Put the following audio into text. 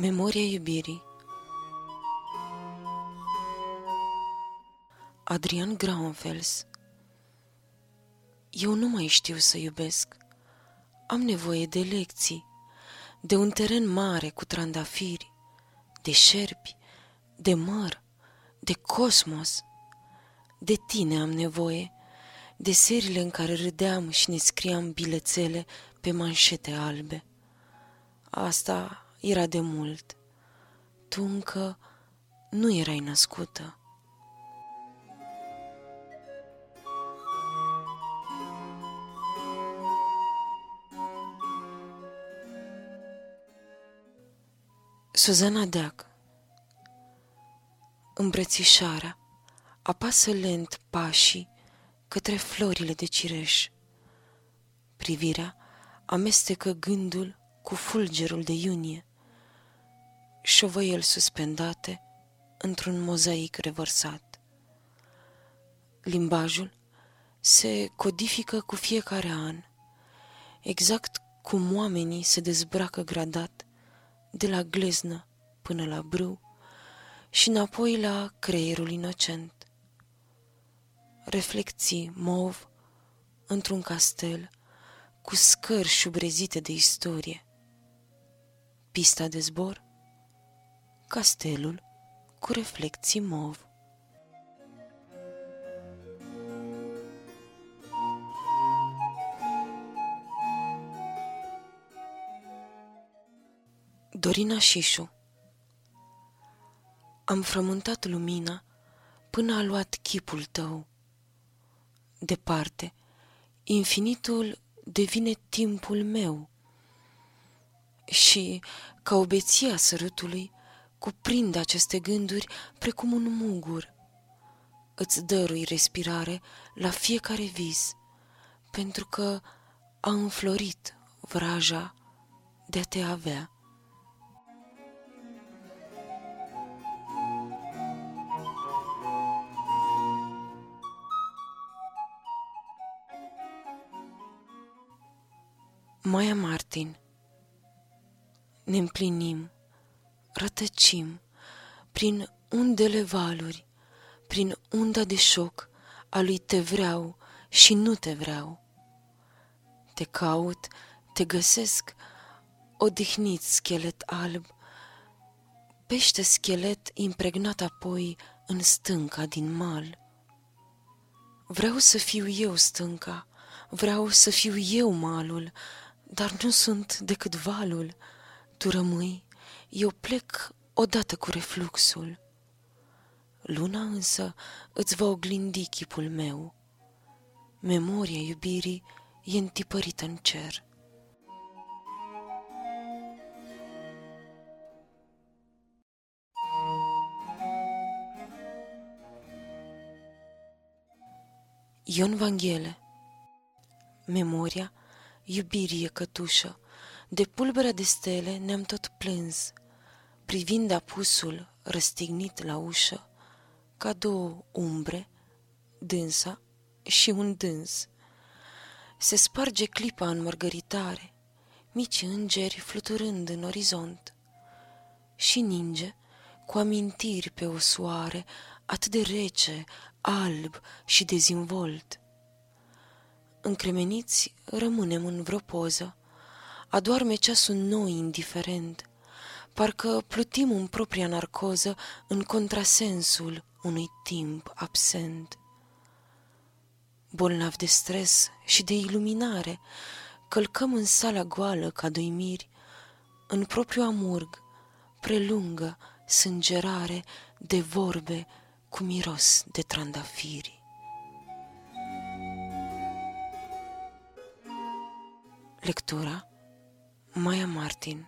Memoria iubirii Adrian Graunfels Eu nu mai știu să iubesc. Am nevoie de lecții, de un teren mare cu trandafiri, de șerpi, de măr, de cosmos. De tine am nevoie, de serile în care râdeam și ne scriam bilețele pe manșete albe. Asta era de mult. Tu încă nu erai născută. Suzana Deac Îmbrățișarea apasă lent pașii către florile de cireș. Privirea amestecă gândul cu fulgerul de iunie, șovăiel suspendate într-un mozaic revărsat. Limbajul se codifică cu fiecare an, exact cum oamenii se dezbracă gradat de la gleznă până la brâu și înapoi la creierul inocent. Reflecții mov într-un castel cu scări șubrezite de istorie. Pista de zbor, castelul cu reflecții mov. Dorina Șișu Am frământat lumina până a luat chipul tău. Departe, infinitul devine timpul meu și, ca obeția sărutului, cuprind aceste gânduri precum un mugur. Îți dărui respirare la fiecare vis, pentru că a înflorit vraja de a te avea. Maia Martin Ne împlinim, rătăcim prin undele valuri, prin unda de șoc a lui te vreau și nu te vreau. Te caut, te găsesc, odihnit schelet alb, pește schelet impregnat apoi în stânca din mal. Vreau să fiu eu stânca, vreau să fiu eu malul, dar nu sunt decât valul. Tu rămâi, eu plec odată cu refluxul. Luna însă îți va oglindi chipul meu. Memoria iubirii e întipărită în cer. Ion Vanghele Memoria iubirii e cătușă, de pulberea de stele ne-am tot plâns, privind apusul răstignit la ușă, ca două umbre, dânsa și un dâns. Se sparge clipa în mărgăritare, mici îngeri fluturând în orizont. Și ninge, cu amintiri pe o soare, atât de rece, alb și dezинvolt. Încremeniți rămânem în vreo poză, adorme ceasul nou indiferent, parcă plutim în propria narcoză în contrasensul unui timp absent. Bolnav de stres și de iluminare, călcăm în sala goală ca doi miri, în propriu amurg, prelungă sângerare de vorbe cu miros de trandafiri. Lectura Maya Martin